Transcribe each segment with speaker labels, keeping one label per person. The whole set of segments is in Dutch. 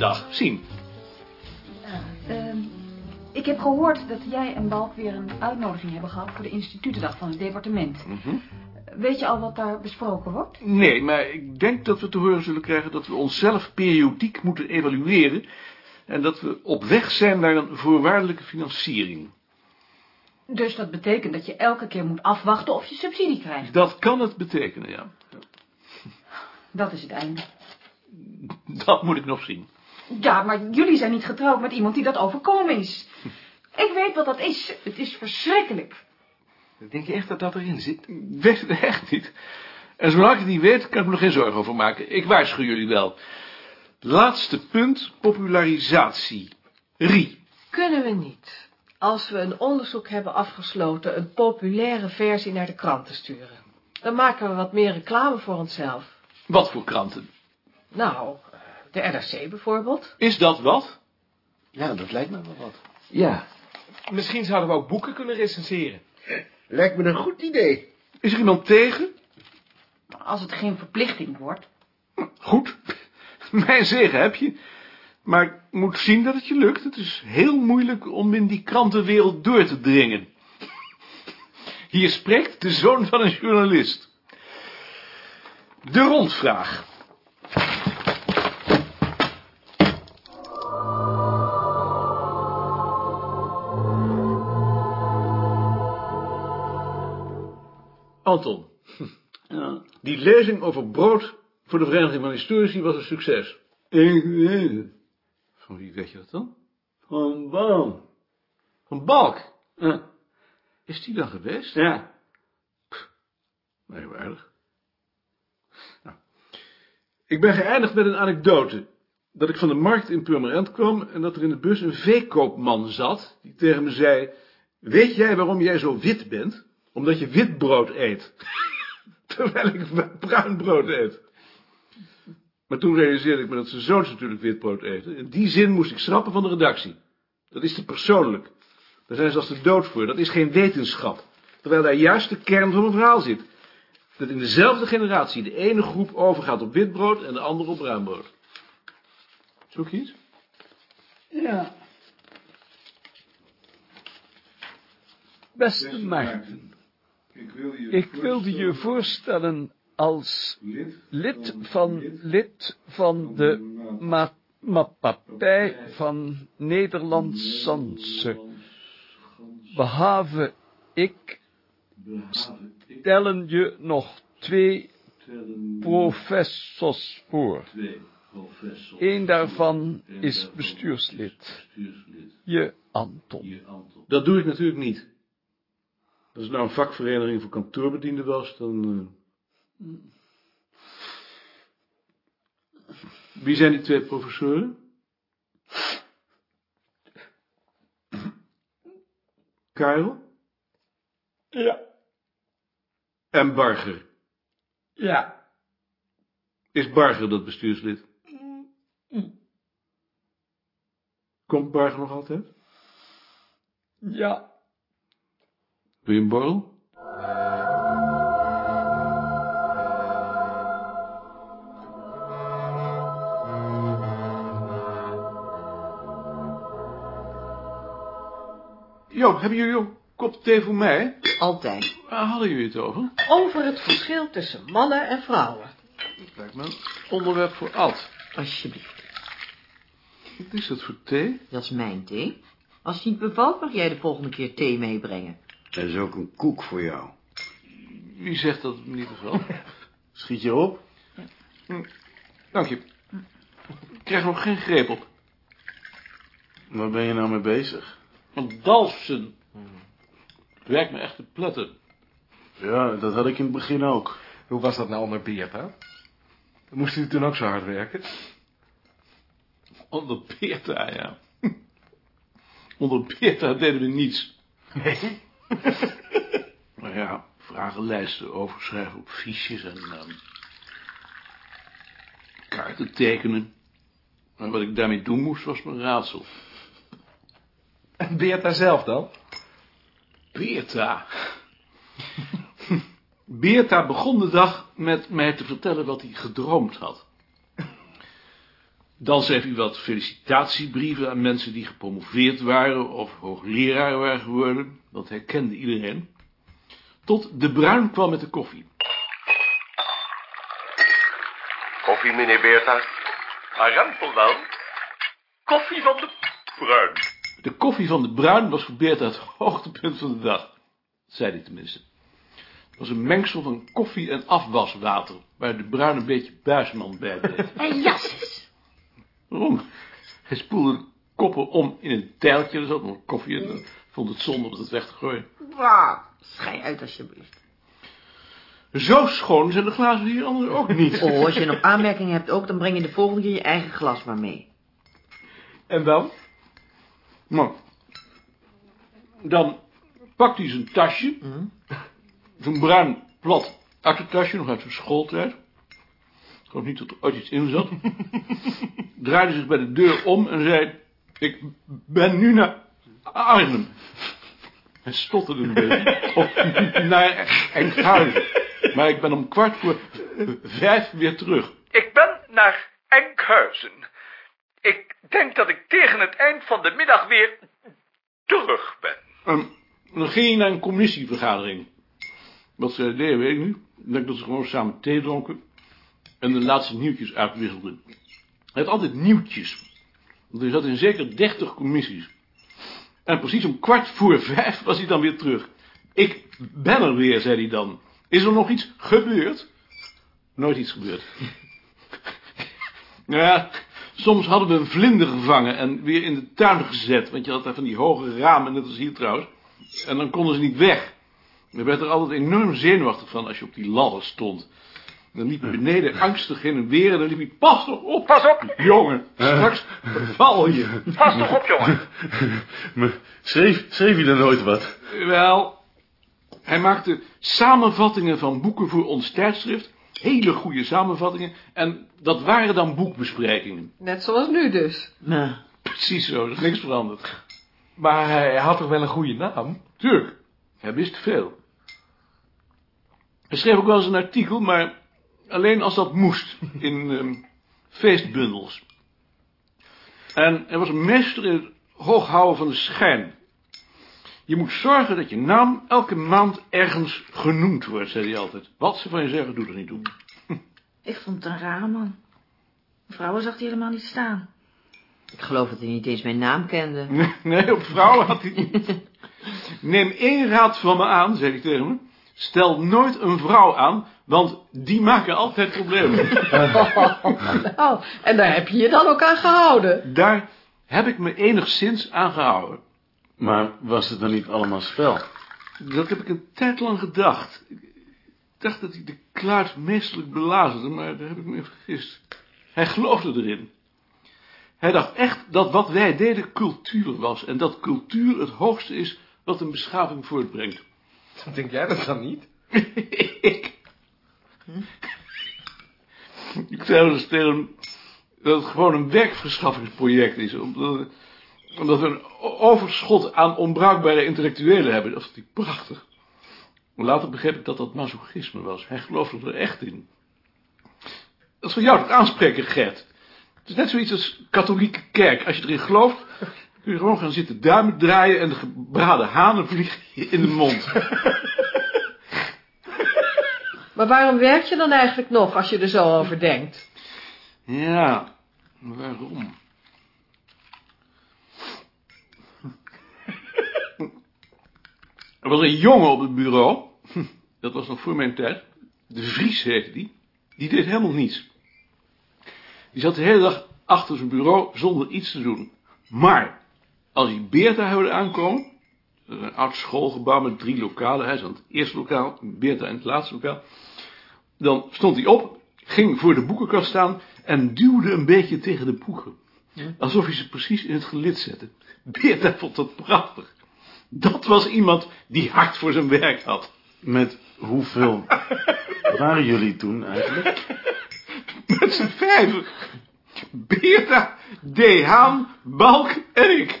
Speaker 1: institutendag. Zien.
Speaker 2: Ehm, ik heb gehoord dat jij en Balk weer een uitnodiging hebben gehad... voor de institutendag van het departement.
Speaker 1: Mhm.
Speaker 2: Weet je al wat daar besproken wordt?
Speaker 1: Nee, maar ik denk dat we te horen zullen krijgen dat we onszelf periodiek moeten evalueren... en dat we op weg zijn naar een voorwaardelijke financiering.
Speaker 2: Dus dat betekent dat je elke keer moet afwachten of je subsidie krijgt.
Speaker 1: Dat kan het betekenen, ja.
Speaker 2: Dat is het einde.
Speaker 1: Dat moet ik nog zien.
Speaker 2: Ja, maar jullie zijn niet getrouwd met iemand die dat overkomen is. Ik weet wat dat is. Het is verschrikkelijk.
Speaker 3: Denk je echt dat dat erin zit?
Speaker 1: Ik weet het echt niet. En zolang ik het niet weet, kan ik me nog geen zorgen over maken. Ik waarschuw jullie wel. Laatste punt, popularisatie. Rie.
Speaker 4: Kunnen we niet, als we een onderzoek hebben afgesloten, een populaire versie naar de kranten sturen? Dan maken we wat meer reclame voor onszelf.
Speaker 1: Wat voor kranten?
Speaker 4: Nou, de NRC bijvoorbeeld.
Speaker 1: Is dat wat?
Speaker 3: Ja, dat lijkt me wel wat.
Speaker 5: Ja. Misschien zouden we ook boeken kunnen recenseren.
Speaker 3: Lijkt me een goed idee.
Speaker 1: Is er iemand tegen?
Speaker 2: Als het geen verplichting wordt.
Speaker 1: Goed. Mijn zegen heb je. Maar ik moet zien dat het je lukt. Het is heel moeilijk om in die krantenwereld door te dringen. Hier spreekt de zoon van een journalist. De rondvraag. Anton, die lezing over brood voor de Vereniging van Historici was een succes.
Speaker 6: Ik weet het.
Speaker 1: Van wie weet je dat dan?
Speaker 6: Van Bam.
Speaker 1: Van Balk.
Speaker 6: Ja.
Speaker 1: Is die dan geweest?
Speaker 6: Ja.
Speaker 1: Merkwaardig. Nou, ik ben geëindigd met een anekdote. Dat ik van de markt in Purmerend kwam en dat er in de bus een veekoopman zat, die tegen me zei, weet jij waarom jij zo wit bent? Omdat je wit brood eet. Terwijl ik bruin brood eet. Maar toen realiseerde ik me dat zijn zoons natuurlijk wit brood eten. In die zin moest ik schrappen van de redactie. Dat is te persoonlijk. Daar zijn ze als de dood voor. Dat is geen wetenschap. Terwijl daar juist de kern van mijn verhaal zit. Dat in dezelfde generatie de ene groep overgaat op wit brood en de andere op bruin brood. Zoek je iets?
Speaker 6: Ja.
Speaker 7: Beste Maarten,
Speaker 6: Ik, wil je
Speaker 7: ik wilde je voorstellen als lid van, lid van de ma maatschappij van Nederland-Sanse. Behalve ik stellen je nog twee professors voor. Eén daarvan is bestuurslid. Je Anton.
Speaker 1: Dat doe ik natuurlijk niet. Als het nou een vakvereniging voor kantoorbedienden was, dan... eh, Wie zijn die twee professoren? Karel
Speaker 7: Ja,
Speaker 1: en Barger.
Speaker 7: ja.
Speaker 1: Is Barger dat bestuurslid? Komt Barger nog altijd?
Speaker 7: Ja,
Speaker 1: Wil je een borrel? Jo, hebben jullie een kop thee voor mij?
Speaker 4: Altijd.
Speaker 1: Waar hadden jullie het over?
Speaker 4: Over het verschil tussen mannen en vrouwen.
Speaker 1: Dat lijkt me een onderwerp voor Ad.
Speaker 8: Alsjeblieft.
Speaker 1: Wat is dat voor thee?
Speaker 8: Dat is mijn thee. Als het niet bevalt, mag jij de volgende keer thee meebrengen.
Speaker 3: Er is ook een koek voor jou.
Speaker 1: Wie zegt dat niet bevalt?
Speaker 3: Schiet je op?
Speaker 1: Dank je. Ik krijg nog geen greep op.
Speaker 3: Waar ben je nou mee bezig?
Speaker 1: Een dalfsen. Het werkt me echt te pletten.
Speaker 3: Ja, dat had ik in het begin ook.
Speaker 5: Hoe was dat nou onder Beerta? Moest u toen ook zo hard werken?
Speaker 1: Onder Beerta, ja. Onder Beerta deden we niets.
Speaker 3: Nee?
Speaker 1: Nou ja, vragenlijsten overschrijven op fiches en ehm, kaarten tekenen. En wat ik daarmee doen moest, was mijn raadsel.
Speaker 5: En Beerta zelf dan?
Speaker 1: Beerta. Beerta begon de dag met mij te vertellen wat hij gedroomd had. Dan schreef hij wat felicitatiebrieven aan mensen die gepromoveerd waren of hoogleraar waren geworden. Dat herkende iedereen. Tot de Bruin kwam met de koffie.
Speaker 9: Koffie, meneer Beerta? Arempel wel. Koffie van de Bruin.
Speaker 1: De koffie van de Bruin was voor Beerta het hoogtepunt van de dag. Dat zei hij tenminste. Het was een mengsel van koffie en afwaswater, waar de Bruin een beetje buisman bij deed.
Speaker 8: En jasses.
Speaker 1: Waarom? Hij spoelde de koppen om in een tijltje, er zat nog koffie en vond het zonde om het weg te gooien.
Speaker 8: Wauw. Schij uit alsjeblieft.
Speaker 1: Zo schoon zijn de glazen hier anders ook niet.
Speaker 8: Oh, als je nog aanmerkingen hebt ook, dan breng je de volgende keer je eigen glas maar mee.
Speaker 1: En dan? Nou, dan pakt hij zijn tasje, zo'n bruin plat aktentasje, nog uit zijn schooltijd. Ik geloof niet dat er ooit iets in zat. Draaide zich bij de deur om en zei, ik ben nu naar Arnhem. Hij stotterde een beetje. Of naar Enkhuizen. Maar ik ben om kwart voor vijf weer terug.
Speaker 7: Ik ben naar Enkhuizen. Ik denk dat ik tegen het eind van de middag weer terug ben.
Speaker 1: En dan ging hij naar een commissievergadering. Wat ze deden, weet ik niet. Ik denk dat ze gewoon samen thee dronken. En de laatste nieuwtjes uitwisselden. Hij had altijd nieuwtjes. Want hij zat in zeker dertig commissies. En precies om kwart voor vijf was hij dan weer terug. Ik ben er weer, zei hij dan. Is er nog iets gebeurd? Nooit iets gebeurd. Ja, soms hadden we een vlinder gevangen en weer in de tuin gezet. Want je had daar van die hoge ramen, net als hier trouwens. En dan konden ze niet weg. Je werd er altijd enorm zenuwachtig van als je op die ladder stond. Dan liep je beneden angstig heen en weer en dan liep hij, pas toch op.
Speaker 7: Pas op,
Speaker 1: Jongen, straks val je.
Speaker 7: pas toch op, jongen.
Speaker 3: Schreef, schreef je dan nooit wat?
Speaker 1: Wel, hij maakte samenvattingen van boeken voor ons tijdschrift. Hele goede samenvattingen. En dat waren dan boekbesprekingen.
Speaker 4: Net zoals nu dus.
Speaker 8: Nou,
Speaker 1: Precies zo, er is niks veranderd.
Speaker 5: Maar hij had toch wel een goede naam?
Speaker 1: Tuurlijk, hij wist veel. Hij schreef ook wel eens een artikel, maar alleen als dat moest, in ehm, feestbundels. En hij was een meester in het hooghouden van de schijn. Je moet zorgen dat je naam elke maand ergens genoemd wordt, zei hij altijd. Wat ze van je zeggen, doet er niet toe.
Speaker 8: ik vond het een rare man. Vrouwen zag hij helemaal niet staan. Ik geloof dat hij niet eens mijn naam kende.
Speaker 1: Nee, nee, op vrouwen had hij het niet. Neem één raad van me aan, zei hij tegen me. Stel nooit een vrouw aan, want die maken altijd problemen.
Speaker 4: Nou, en daar heb je je dan ook aan gehouden.
Speaker 1: Daar heb ik me enigszins aan gehouden.
Speaker 3: Maar was het dan niet allemaal spel?
Speaker 1: Dat heb ik een tijd lang gedacht. Ik dacht dat hij de klaart meestelijk belazerde, maar daar heb ik me in vergist. Hij geloofde erin. Hij dacht echt dat wat wij deden cultuur was, en dat cultuur het hoogste is wat een beschaving voortbrengt.
Speaker 5: Denk jij dat dan niet?
Speaker 1: ik. Ik zei wel eens tegen hem dat het gewoon een werkverschaffingsproject is. Omdat, omdat we een overschot aan onbruikbare intellectuelen hebben. Dat is natuurlijk prachtig. Maar later begreep ik dat dat masochisme was. Hij geloofde er echt in. Dat is voor jou het aanspreken, Gert. Het is net zoiets als katholieke kerk. Als je erin gelooft, kun je gewoon gaan zitten duimen draaien... en de gebraden hanen vliegen je in de mond.
Speaker 4: Maar waarom werk je dan eigenlijk nog als je er zo over denkt?
Speaker 1: Ja, waarom? Er was een jongen op het bureau, dat was nog voor mijn tijd, de Vries heette die, die deed helemaal niets. Die zat de hele dag achter zijn bureau zonder iets te doen. Maar, als hij Beerta is een oud schoolgebouw met drie lokalen, hij zat het eerste lokaal, Beerta in het laatste lokaal, dan stond hij op, ging voor de boekenkast staan en duwde een beetje tegen de boeken. Alsof hij ze precies in het gelid zette. Beerta vond dat prachtig. Dat was iemand die hard voor zijn werk had.
Speaker 3: Met hoeveel waren jullie toen eigenlijk?
Speaker 1: Met z'n vijven. Beerta, D. Haan, Balk en ik.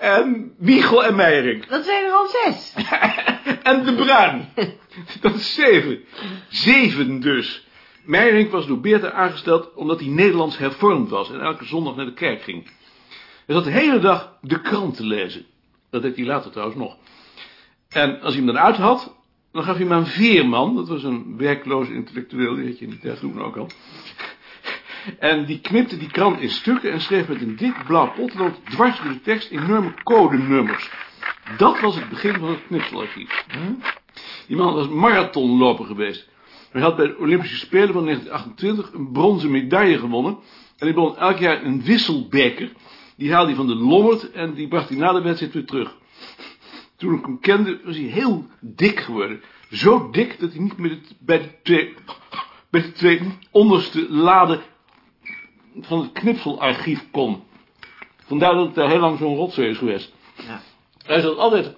Speaker 1: En Wiegel en Meiring.
Speaker 8: Dat zijn er al zes.
Speaker 1: En de Bruin. Dat is zeven. Zeven dus. Meijering was door Beerta aangesteld omdat hij Nederlands hervormd was en elke zondag naar de kerk ging. Hij zat de hele dag de krant te lezen. Dat deed hij later trouwens nog. En als hij hem dan uit had, dan gaf hij hem aan Veerman, dat was een werkloze intellectueel, die had je in die tijd toen ook al. En die knipte die krant in stukken en schreef met een dik blauw potlood dwars door de tekst enorme codenummers. Dat was het begin van het knipselarchief. Die man was marathonloper geweest. Hij had bij de Olympische Spelen van 1928 een bronzen medaille gewonnen. En hij begon elk jaar een wisselbeker. Die haalde hij van de lommerd en die bracht hij na de wedstrijd weer terug. Toen ik hem kende, was hij heel dik geworden. Zo dik dat hij niet meer bij, de twee, bij de twee onderste laden van het knipselarchief kon. Vandaar dat het daar heel lang zo'n rotzooi is geweest.
Speaker 8: Ja.
Speaker 1: Hij zat altijd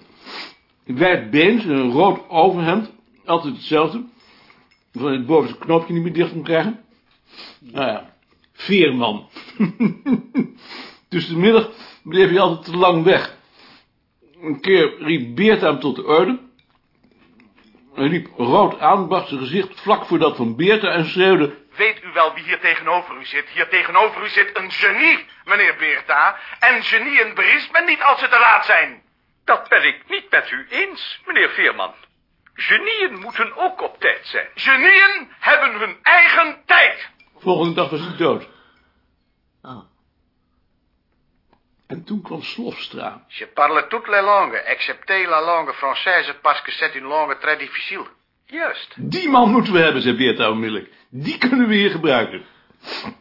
Speaker 1: wijdbeens in een rood overhemd. Altijd hetzelfde. Van het bovenste knoopje niet meer dicht kon krijgen. Nou ja, veerman. Tussen de middag bleef hij altijd te lang weg. Een keer riep Beerta hem tot de orde. Hij liep rood aan, bracht zijn gezicht vlak voor dat van Beerta en schreeuwde...
Speaker 9: Weet u wel wie hier tegenover u zit? Hier tegenover u zit een genie, meneer Beerta. En genieën berispt men niet als ze te laat zijn.
Speaker 7: Dat ben ik niet met u eens, meneer Veerman. Genieën moeten ook op tijd zijn.
Speaker 9: Genieën hebben hun eigen tijd.
Speaker 1: Volgende dag was hij dood.
Speaker 8: Oh.
Speaker 1: En toen kwam Slofstra.
Speaker 9: Je parle toutes les langues, excepté la langue française, parce que c'est une langue très difficile.
Speaker 7: Juist.
Speaker 1: Die man moeten we hebben, zei Beerta onmiddellijk. Die kunnen we hier gebruiken.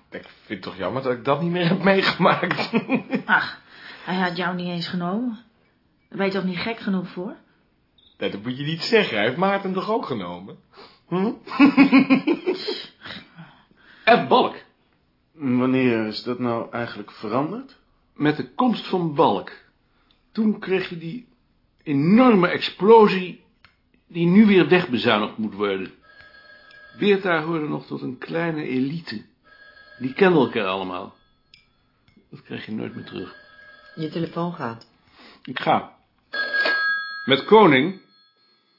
Speaker 5: Ik vind het toch jammer dat ik dat niet meer heb meegemaakt.
Speaker 8: Ach, hij had jou niet eens genomen. Daar ben je toch niet gek genoeg voor?
Speaker 5: Nee, dat moet je niet zeggen. Hij heeft Maarten toch ook genomen? Hm?
Speaker 1: En Balk.
Speaker 3: Wanneer is dat nou eigenlijk veranderd?
Speaker 1: Met de komst van Balk. Toen kreeg je die enorme explosie die nu weer wegbezuinigd moet worden. Beerta hoorde nog tot een kleine elite. Die kenden elkaar allemaal. Dat krijg je nooit meer terug.
Speaker 4: Je telefoon gaat.
Speaker 1: Ik ga. Met Koning.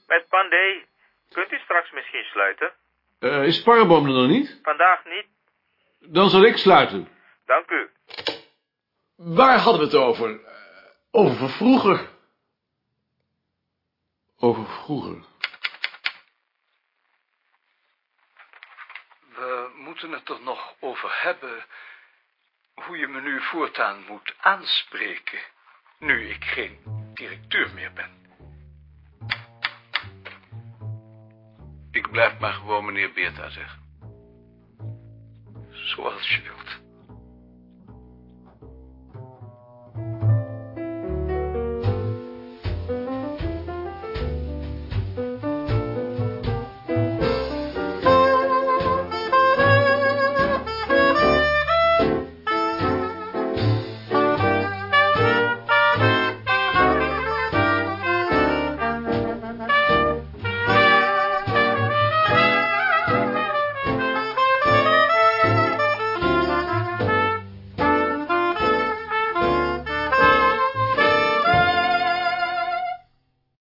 Speaker 10: Met Pandey. Kunt u straks misschien sluiten?
Speaker 1: Eh, is Sparreboom er nog niet?
Speaker 10: Vandaag niet.
Speaker 1: Dan zal ik sluiten.
Speaker 10: Dank u.
Speaker 5: Waar hadden we het over? Eh, Over vroeger.
Speaker 1: Over vroeger.
Speaker 7: We moeten het er nog over hebben hoe je me nu voortaan moet aanspreken, nu ik geen directeur meer ben.
Speaker 1: Ik blijf maar gewoon meneer Beerta zeggen.
Speaker 7: Zoals je wilt.